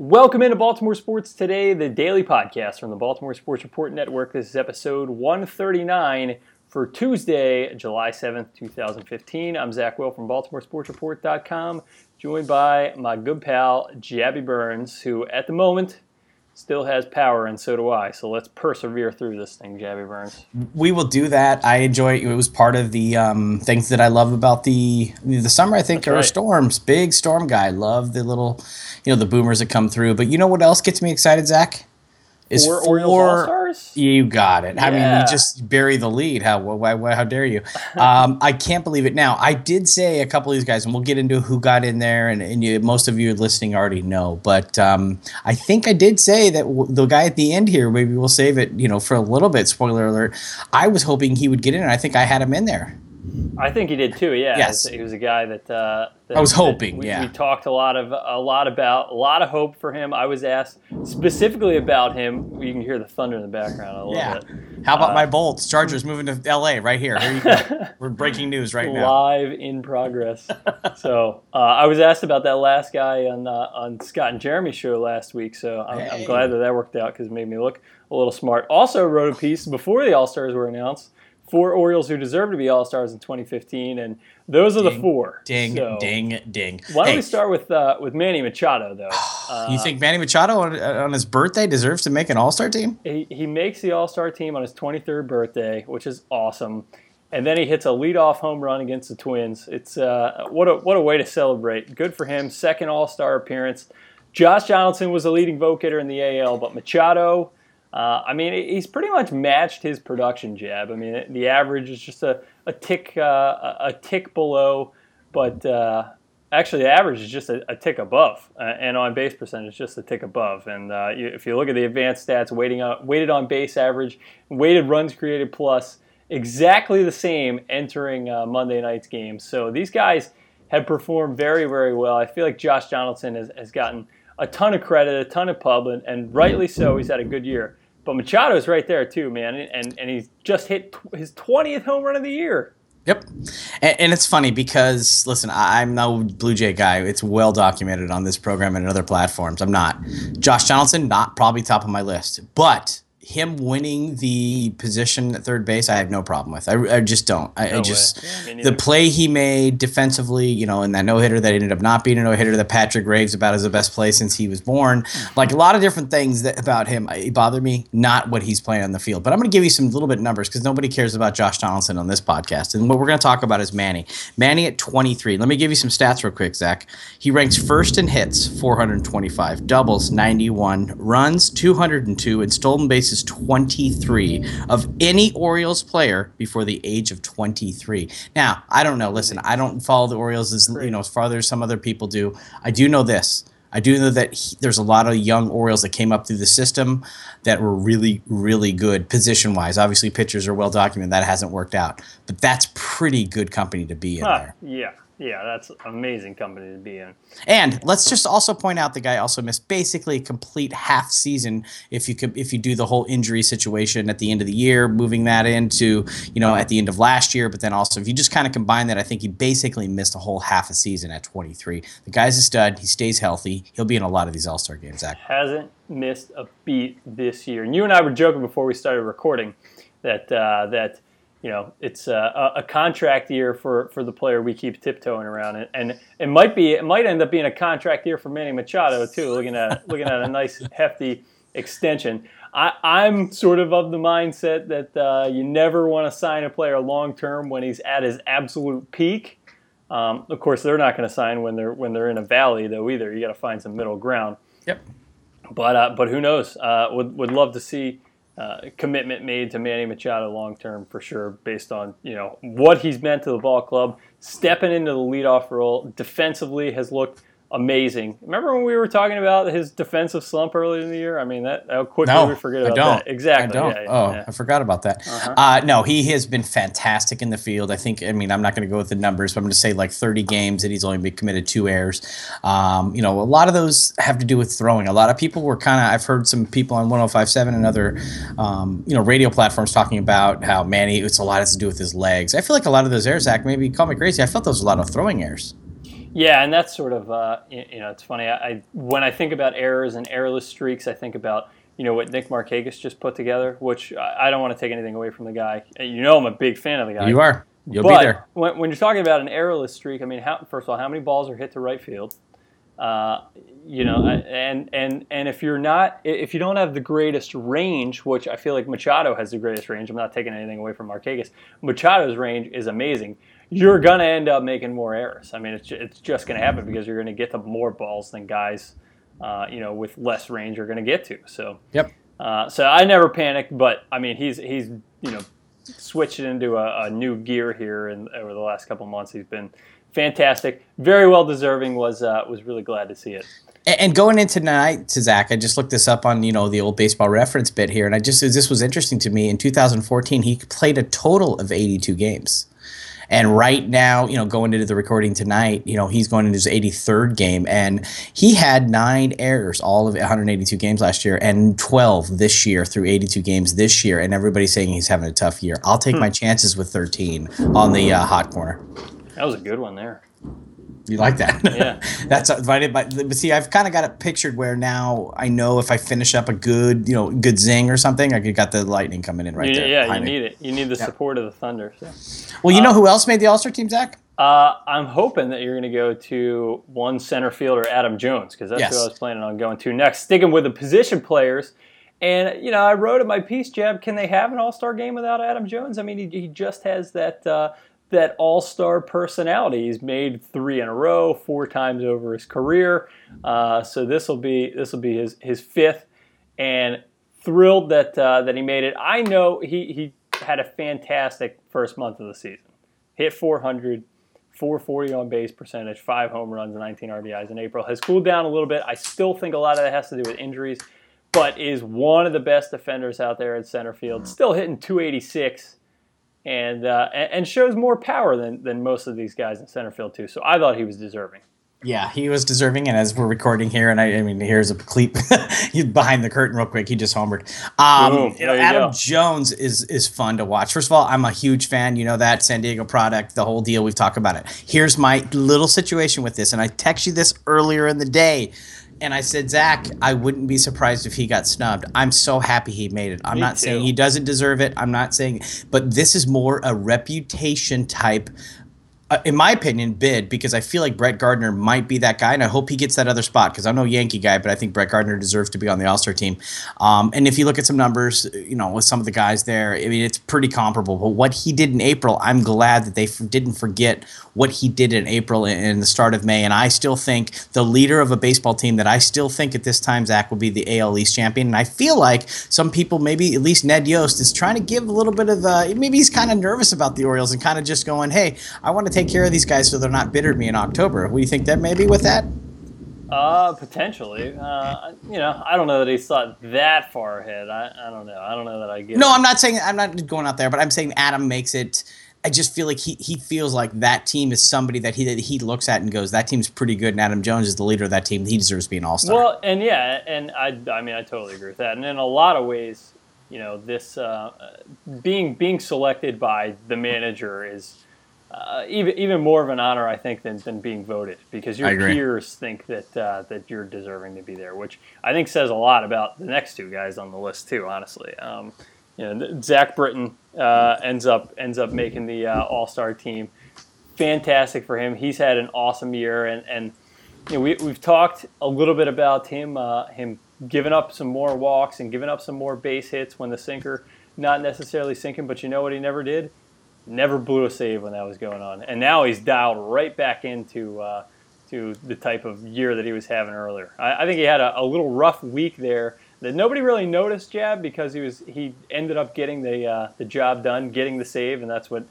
Welcome into Baltimore Sports Today, the daily podcast from the Baltimore Sports Report Network. This is episode 139 for Tuesday, July 7th, 2015. I'm Zach Wilt from BaltimoreSportsReport.com, joined by my good pal, Jabby Burns, who at the moment still has power, and so do I. So let's persevere through this thing, Jabby Burns. We will do that. I enjoy it. It was part of the um, things that I love about the the summer. I think That's are right. storms. Big storm guy. Love the little, you know, the boomers that come through. But you know what else gets me excited, Zach? Is Four Orioles All-Stars? You got it. I mean, Yeah. you just bury the lead. How why, why, how dare you? Um, I can't believe it. Now, I did say a couple of these guys, and we'll get into who got in there, and, and you, most of you listening already know. But um, I think I did say that w- the guy at the end here, maybe we'll save it, you know, for a little bit. Spoiler alert. I was hoping he would get in, and I think I had him in there. I think he did too. Yeah, Yes. he was a guy that, uh, that I was hoping, We, yeah. we talked a lot of a lot about a lot of hope for him. I was asked specifically about him. You can hear the thunder in the background. I love Yeah. it. How about Uh, my Bolts? Chargers moving to L.A. right here. Here you go. We're breaking news right now. Live in progress. so uh, I was asked about that last guy on uh, on Scott and Jeremy's show last week. So I'm, I'm glad that that worked out because it made me look a little smart. Also wrote a piece before the All Stars were announced. Four Orioles who deserve to be All Stars in 2015, and those are the four. Ding, So- ding, ding. Why don't Hey, we start with uh, with Manny Machado though? Uh, you think Manny Machado on, on his birthday deserves to make an All Star team? he, he makes the All Star team on his 23rd birthday, which is awesome, and then he hits a leadoff home run against the Twins. It's uh, what a what a way to celebrate. Good for him. Second All Star appearance. Josh Donaldson was the leading vote getter in the AL, but Machado. Uh, I mean, he's pretty much matched his production jab. I mean, the average is just a, a tick uh, a tick below, but uh, actually the average is just a, a tick above, uh, and on base percentage just a tick above. And uh, you, if you look at the advanced stats, weighting on, weighted on base average, weighted runs created plus, exactly the same entering uh, Monday night's game. So these guys have performed very very well. I feel like Josh Donaldson has, has gotten a ton of credit, a ton of pub, and, and rightly so. He's had a good year. But Machado's right there too, man, and and he's just hit his 20th home run of the year. Yep. And, and it's funny because, listen, I'm no Blue Jay guy. It's well documented on this program and other platforms. I'm not. Josh Donaldson, not probably top of my list. But him winning the position at third base, I have no problem with. I, I just don't. I, I just. Yeah, the play he made defensively, you know, in that no hitter that ended up not being a no hitter that Patrick raves about as the best play since he was born. Like a lot of different things that about him, bother me. Not what he's playing on the field, but I'm going to give you some little bit numbers because nobody cares about Josh Donaldson on this podcast. And what we're going to talk about is Manny. Manny at 23. Let me give you some stats real quick, Zach. He ranks first in hits, 425, doubles, 91, runs, 202, and stolen bases, 23 of any Orioles player before the age of 23. Now, I don't know. Listen, I don't follow the Orioles as you know as farther as some other people do. I do know this. I do know that he, there's a lot of young Orioles that came up through the system that were really, really good position wise. Obviously, pitchers are well documented. That hasn't worked out, but that's pretty good company to be in there. yeah, yeah, that's amazing company to be in. And let's just also point out the guy also missed basically a complete half season if you could if you do the whole injury situation at the end of the year, moving that into you know at the end of last year. But then also if you just kind of combine that, I think he basically missed a whole half a season at 23. The guy's a stud. He stays healthy. He'll be in a lot of these All Star games. Zach. Hasn't missed a beat this year. And you and I were joking before we started recording that uh, that you know it's a, a contract year for, for the player we keep tiptoeing around, and, and it might be it might end up being a contract year for Manny Machado too. Looking at looking at a nice hefty extension. I, I'm sort of of the mindset that uh, you never want to sign a player long term when he's at his absolute peak. Um, of course, they're not going to sign when they're when they're in a valley though either. You got to find some middle ground. Yep. But uh, but who knows? Uh, would would love to see uh, commitment made to Manny Machado long term for sure, based on you know what he's meant to the ball club. Stepping into the leadoff role defensively has looked amazing. Remember when we were talking about his defensive slump earlier in the year? I mean, that how quickly No, we forget about I don't. that. Exactly. I don't. Yeah, yeah, oh, yeah. I forgot about that. uh no, he has been fantastic in the field. I think. I mean, I'm not going to go with the numbers, but I'm going to say like 30 games that he's only been committed two errors. Um, you know, a lot of those have to do with throwing. A lot of people were kind of. I've heard some people on 105.7 and other, um, you know, radio platforms talking about how Manny. It's a lot has to do with his legs. I feel like a lot of those errors, Zach. Maybe call me crazy. I felt those were a lot of throwing errors. Yeah, and that's sort of uh, you know it's funny. I, I, when I think about errors and errorless streaks, I think about you know what Nick Markakis just put together, which I, I don't want to take anything away from the guy. You know I'm a big fan of the guy. You are. You'll but be there. When, when you're talking about an errorless streak, I mean, how, first of all, how many balls are hit to right field? Uh, you know, and and and if you're not, if you don't have the greatest range, which I feel like Machado has the greatest range. I'm not taking anything away from Markakis. Machado's range is amazing. You're gonna end up making more errors. I mean, it's it's just gonna happen because you're gonna get to more balls than guys, uh, you know, with less range are gonna get to. So yep. Uh, so I never panicked, but I mean, he's he's you know switched into a, a new gear here, and over the last couple months, he's been fantastic, very well deserving. Was uh, was really glad to see it. And going into tonight to Zach, I just looked this up on you know the old baseball reference bit here, and I just this was interesting to me. In 2014, he played a total of 82 games. And right now, you know, going into the recording tonight, you know, he's going into his 83rd game, and he had nine errors all of 182 games last year, and 12 this year through 82 games this year. And everybody's saying he's having a tough year. I'll take hmm. my chances with 13 on the uh, hot corner. That was a good one there. You like that? Yeah. That's divided by. But see, I've kind of got it pictured where now I know if I finish up a good, you know, good zing or something, I could got the lightning coming in right you, there. Yeah, you me. need it. You need the yep. support of the thunder. So. Well, you uh, know who else made the All Star team, Zach? Uh, I'm hoping that you're going to go to one center fielder, Adam Jones, because that's yes. who I was planning on going to next. Sticking with the position players. And, you know, I wrote in my piece, Jeb, can they have an all star game without Adam Jones? I mean, he, he just has that uh, that all-star personality. He's made three in a row, four times over his career. Uh, so this will be this will be his his fifth, and thrilled that uh, that he made it. I know he he had a fantastic first month of the season. Hit 400, 440 on base percentage, five home runs, 19 RBIs in April. Has cooled down a little bit. I still think a lot of that has to do with injuries, but is one of the best defenders out there at center field. Still hitting 286 and uh, and shows more power than than most of these guys in center field too. So I thought he was deserving. Yeah, he was deserving, and as we're recording here, and I, I mean, here's a clip behind the curtain, real quick. He just homered. Um, Ooh, you know, Adam go. Jones is is fun to watch. First of all, I'm a huge fan. You know that San Diego product, the whole deal. We've talked about it. Here's my little situation with this, and I text you this earlier in the day and I said, Zach, I wouldn't be surprised if he got snubbed. I'm so happy he made it. I'm Me not too. saying he doesn't deserve it. I'm not saying, but this is more a reputation type in my opinion, bid because I feel like Brett Gardner might be that guy, and I hope he gets that other spot because I'm no Yankee guy, but I think Brett Gardner deserves to be on the All Star team. Um, and if you look at some numbers, you know, with some of the guys there, I mean, it's pretty comparable. But what he did in April, I'm glad that they f- didn't forget what he did in April and, the start of May. And I still think the leader of a baseball team that I still think at this time, Zach, will be the AL East champion. And I feel like some people, maybe at least Ned Yost, is trying to give a little bit of, uh, maybe he's kind of nervous about the Orioles and kind of just going, hey, I want to take take care of these guys so they're not bitter at me in October. What do you think that may be with that? Uh, potentially. Uh, you know, I don't know that he's thought that far ahead. I, I don't know. I don't know that I get. No, I'm not saying I'm not going out there, but I'm saying Adam makes it. I just feel like he, he feels like that team is somebody that he that he looks at and goes, that team's pretty good. And Adam Jones is the leader of that team. He deserves to be an all star. Well, and yeah, and I I mean I totally agree with that. And in a lot of ways, you know, this uh, being being selected by the manager is uh, even even more of an honor, I think, than, than being voted because your peers think that uh, that you're deserving to be there, which I think says a lot about the next two guys on the list too. Honestly, um, you know, Zach Britton uh, ends up ends up making the uh, All Star team. Fantastic for him. He's had an awesome year, and and you know, we we've talked a little bit about him uh, him giving up some more walks and giving up some more base hits when the sinker not necessarily sinking, but you know what he never did never blew a save when that was going on, and now he's dialed right back into uh, to the type of year that he was having earlier. I, I think he had a, a, little rough week there that nobody really noticed, Jab, because he was he ended up getting the uh, the job done, getting the save, and that's what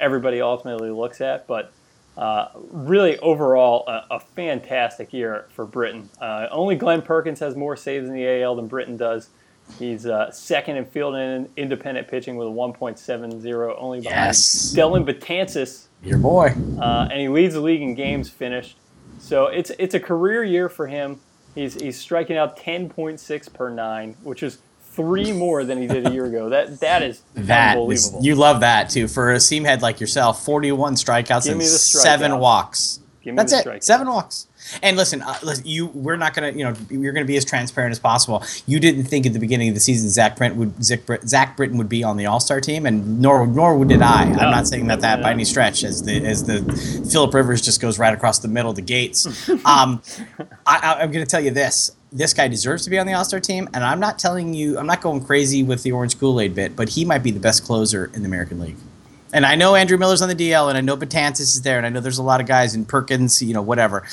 everybody ultimately looks at. But uh, really, overall, a, a, fantastic year for Britton. Uh, only Glen Perkins has more saves in the AL than Britton does. He's uh, second in fielding independent pitching with a 1.70, only behind yes. Dellin Betances. Your boy. Uh, and he leads the league in games finished. So it's it's a career year for him. He's he's striking out 10.6 per nine, which is three more than he did a year ago. That that is that unbelievable. Is, you love that too for a seam head like yourself. 41 strikeouts Give and seven walks. That's it. Seven walks. And listen, uh, listen, you we're not gonna, you know, you're gonna be as transparent as possible. You didn't think at the beginning of the season Zach Brent would Zach, Zach Britton would be on the All Star team, and nor nor did I. No, I'm not saying that that by any stretch, as the as the Philip Rivers just goes right across the middle of the gates. um, I, I'm gonna tell you this: this guy deserves to be on the All Star team, and I'm not telling you, I'm not going crazy with the Orange Kool Aid bit, but he might be the best closer in the American League. And I know Andrew Miller's on the DL, and I know Betances is there, and I know there's a lot of guys in Perkins, you know, whatever.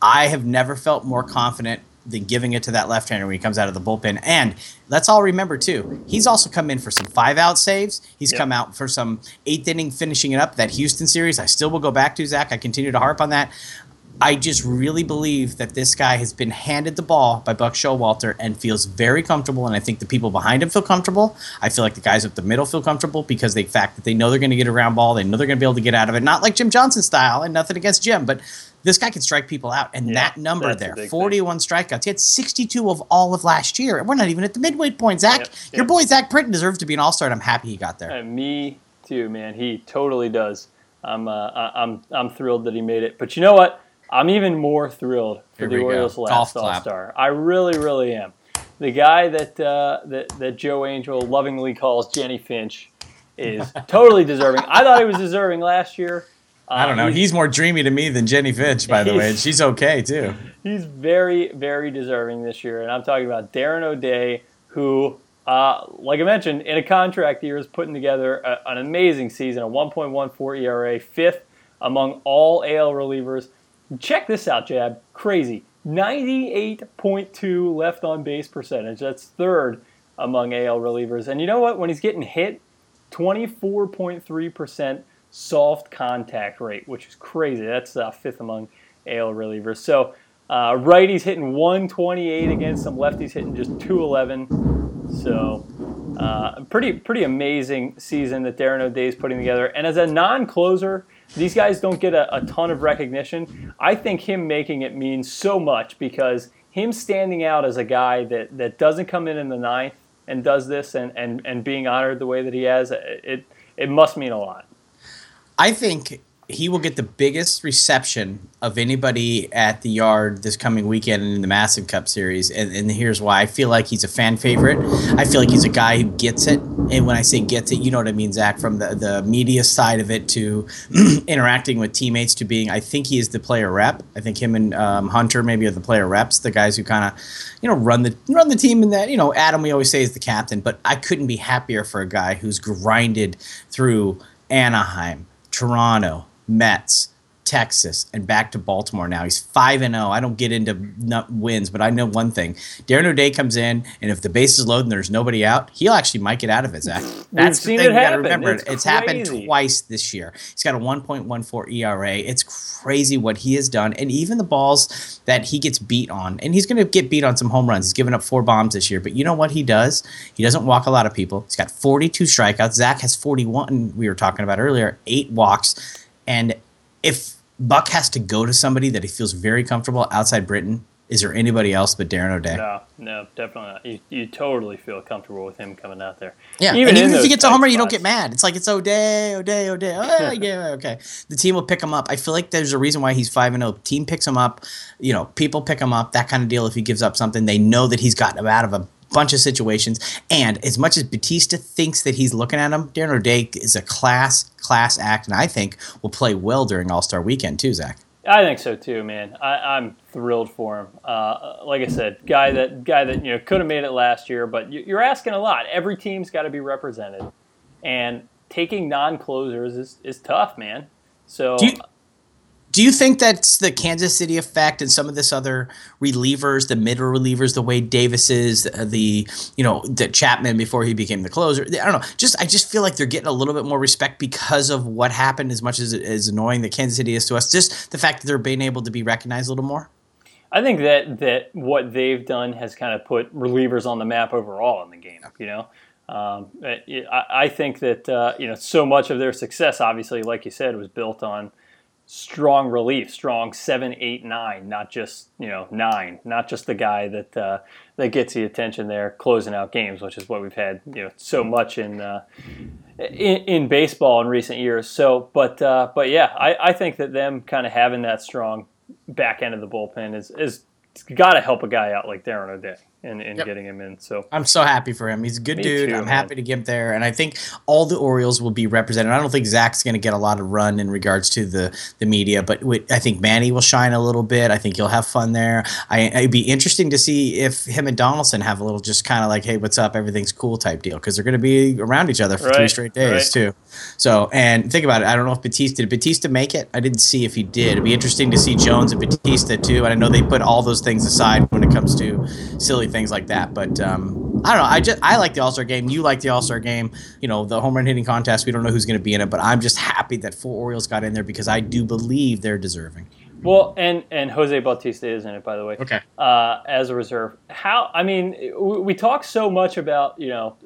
I have never felt more confident than giving it to that left-hander when he comes out of the bullpen. And let's all remember too, he's also come in for some five-out saves. He's yep. come out for some eighth inning finishing it up. That Houston series, I still will go back to Zach. I continue to harp on that. I just really believe that this guy has been handed the ball by Buck Showalter and feels very comfortable. And I think the people behind him feel comfortable. I feel like the guys up the middle feel comfortable because the fact that they know they're going to get a round ball, they know they're going to be able to get out of it. Not like Jim Johnson style, and nothing against Jim, but this guy can strike people out. And yeah, that number there, 41 thing. strikeouts. He had 62 of all of last year. We're not even at the midway point. Zach, yep, yep. your boy Zach Britton deserves to be an all star, and I'm happy he got there. And me too, man. He totally does. I'm, uh, I'm, I'm thrilled that he made it. But you know what? I'm even more thrilled for Here the Orioles' go. last All Star. I really, really am. The guy that, uh, that that Joe Angel lovingly calls Jennie Finch is totally deserving. I thought he was deserving last year. I don't know. He's, he's, more dreamy to me than Jennie Finch, by the way. She's okay too. He's very, very deserving this year, and I'm talking about Darren O'Day, who, uh, like I mentioned, in a contract year is putting together a, an amazing season, a 1.14 ERA, fifth among all AL relievers. Check this out, Jab. Crazy. 98.2 left on base percentage. That's third among AL relievers. And you know what? When he's getting hit, 24.3% soft contact rate, which is crazy. That's uh, fifth among AL relievers. So uh, righties hitting 128 against some lefties hitting just 211. So uh, pretty pretty amazing season that Darren O'Day is putting together. And as a non-closer, these guys don't get a, a ton of recognition. I think him making it means so much because him standing out as a guy that, that doesn't come in in the ninth and does this and, and, and being honored the way that he has, it, it must mean a lot. I think he will get the biggest reception of anybody at the yard this coming weekend in the MASN Cup Series. And, and, here's why. I feel like he's a fan favorite. I feel like he's a guy who gets it. And when I say gets it, you know what I mean, Zach, from the, the media side of it to interacting with teammates to being, I think he is the player rep. I think him and um, Hunter maybe are the player reps, the guys who kind of, you know, run the run the team. And that, you know, Adam, we always say is the captain. But I couldn't be happier for a guy who's grinded through Anaheim, Toronto, Mets, Texas, and back to Baltimore now. He's 5 and 0. I don't get into wins, but I know one thing. Darren O'Day comes in, and if the base is loaded and there's nobody out, he'll actually might get out of it, Zach. That's the thing you got to remember. It's, it's happened twice this year. He's got a 1.14 ERA. It's crazy what he has done. And even the balls that he gets beat on, and he's going to get beat on some home runs. He's given up four bombs this year, but you know what he does? He doesn't walk a lot of people. He's got 42 strikeouts. Zach has 41, we were talking about earlier, eight walks and if Buck has to go to somebody that he feels very comfortable outside Britton, is there anybody else but Darren O'Day? No, no, definitely not. You, you totally feel comfortable with him coming out there. Yeah, even, even if he gets a homer, spots. you don't get mad. It's like it's O'Day, O'Day, O'Day. Oh, yeah, okay. The team will pick him up. I feel like there's a reason why he's five and zero. Oh. Team picks him up. You know, people pick him up. That kind of deal. If he gives up something, they know that he's gotten him out of a bunch of situations. And as much as Bautista thinks that he's looking at him, Darren O'Day is a class class act, and I think will play well during All Star Weekend too. Zach. I think so too, man. I, am thrilled for him. Uh, like I said, guy that guy that you know could have made it last year, but you're asking a lot. Every team's got to be represented, and taking non-closers is, is tough, man. So do you, do you think that's the Kansas City effect and some of this other relievers, the middle relievers, the Wade Davises, the you know the Chapman before he became the closer? I don't know. Just I just feel like they're getting a little bit more respect because of what happened. As much as as annoying that Kansas City is to us, just the fact that they're being able to be recognized a little more. I think that that what they've done has kind of put relievers on the map overall in the game. You know. Um, I, I think that uh, you know so much of their success, obviously, like you said, was built on strong relief, strong seven, eight, nine, not just you know nine, not just the guy that uh, that gets the attention there closing out games, which is what we've had you know so much in uh, in, in baseball in recent years. So, but uh, but yeah, I, I think that them kind of having that strong back end of the bullpen is is got to help a guy out like Darren O'Day and, and yep. getting him in. So I'm so happy for him. He's a good Me dude. Too, I'm man. happy to get him there, and I think all the Orioles will be represented. I don't think Zach's going to get a lot of run in regards to the the media, but I think Manny will shine a little bit. I think he'll have fun there. I, it'd be interesting to see if him and Donaldson have a little just kind of like, hey, what's up? Everything's cool type deal because they're going to be around each other for right, three straight days right. too. So and think about it. I don't know if Bautista did Bautista make it. I didn't see if he did. It'd be interesting to see Jones and Bautista too. And I know they put all those things aside when it comes to silly things like that, but um, I don't know. I just I like the All Star game. You like the All Star game. You know the home run hitting contest. We don't know who's going to be in it, but I'm just happy that four Orioles got in there because I do believe they're deserving. Well, and and Jose Bautista is in it, by the way. Okay. Uh, as a reserve, how? I mean, we talk so much about you know,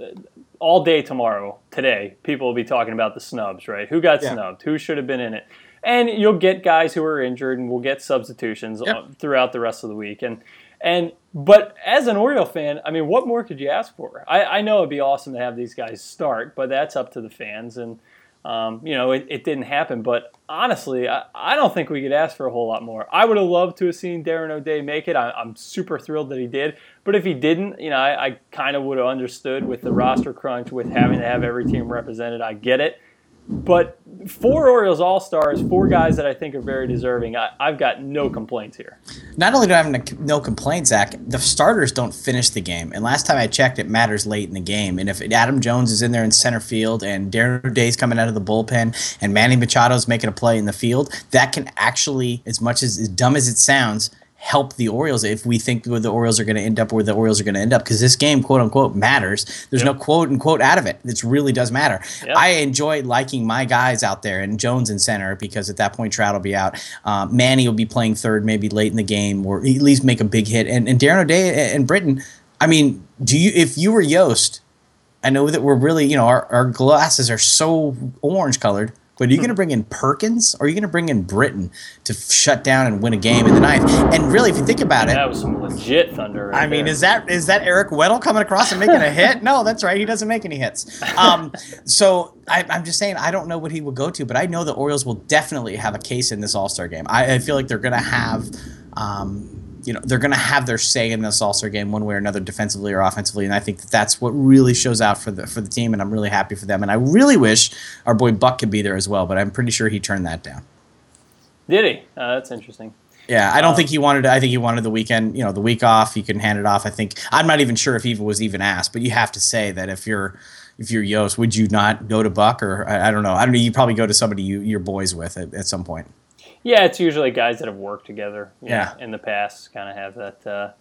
all day tomorrow, today, people will be talking about the snubs, right? Who got yeah. snubbed? Who should have been in it? And you'll get guys who are injured, and we'll get substitutions yep. throughout the rest of the week. And and but as an Oriole fan, I mean, what more could you ask for? I, I know it'd be awesome to have these guys start, but that's up to the fans. And um, you know, it, it, didn't happen. But honestly, I, I, don't think we could ask for a whole lot more. I would have loved to have seen Darren O'Day make it. I, am super thrilled that he did. But if he didn't, you know, I, I kind of would have understood with the roster crunch, with having to have every team represented. I get it. But four Orioles All Stars, four guys that I think are very deserving. I, have got no complaints here. Not only do I have no complaints, Zach, the starters don't finish the game. And last time I checked, it matters late in the game. And if Adam Jones is in there in center field and Darren Day's coming out of the bullpen and Manny Machado's making a play in the field, that can actually, as much as, as dumb as it sounds, help the Orioles if we think where the Orioles are going to end up where the Orioles are going to end up because this game quote unquote matters. There's yep. no quote unquote out of it. It really does matter. Yep. I enjoy liking my guys out there and Jones in center because at that point Trout will be out. Uh, Manny will be playing third maybe late in the game or at least make a big hit. And, and Darren O'Day and Britton, I mean, do you if you were Yost, I know that we're really you know our, our glasses are so orange colored but are you going to bring in Perkins or are you going to bring in Britton to shut down and win a game in the ninth? And really, if you think about it, that was some legit thunder. Right I mean, there. is that is that Eric Weddle coming across and making a hit? No, that's right. He doesn't make any hits. Um, so I, am just saying, I don't know what he will go to, but I know the Orioles will definitely have a case in this All Star game. I, I, feel like they're going to have. Um, you know they're going to have their say in this All-Star game one way or another, defensively or offensively, and I think that that's what really shows out for the for the team, and I'm really happy for them. And I really wish our boy Buck could be there as well, but I'm pretty sure he turned that down. Did he? Uh, that's interesting. Yeah, I don't um, think he wanted. I think he wanted the weekend. You know, the week off. He can hand it off. I think. I'm not even sure if he was even asked, but you have to say that if you're if you're Yost, would you not go to Buck or I, I don't know. I don't know. You probably go to somebody you you're boys with at, at some point. Yeah, it's usually guys that have worked together. yeah. Know, in the past, kind of have that uh,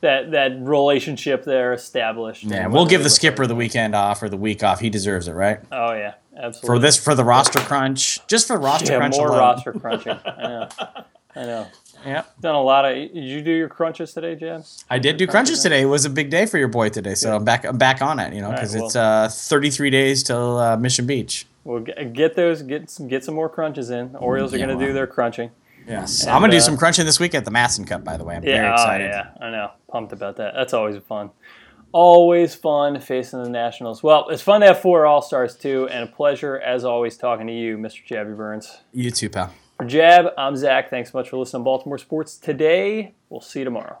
that that relationship there established. Yeah, we'll give the skipper the weekend off or the week off. He deserves it, right? Oh yeah, absolutely. For this, for the roster crunch, just for roster yeah, crunch. more alone. roster crunching. I know. I know. Yeah. Done a lot of. Did you do your crunches today, Jan? I did do crunches today. It was a big day for your boy today, so I'm back. I'm back on it. You know, because right, well, it's uh, 33 days till uh, Mission Beach. We'll get those. Get some. Get some more crunches in. Orioles are yeah, going to well. do their crunching. Yes, and, I'm gonna do uh, some crunching this week at the MASN Cup. By the way, I'm yeah, very oh, excited. Oh, yeah, I know. Pumped about that. That's always fun. Always fun facing the Nationals. Well, it's fun to have four All Stars too, and a pleasure as always talking to you, Mr. Jabby Burns. You too, pal. For Jab, I'm Zach. Thanks so much for listening to Baltimore Sports today. We'll see you tomorrow.